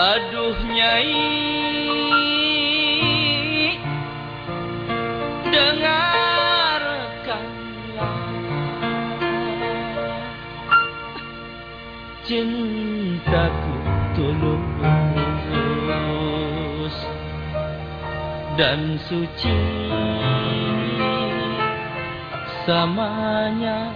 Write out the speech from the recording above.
Aduh nyai. Dengarkanlah. Cintaku tulus Dan suci Samanya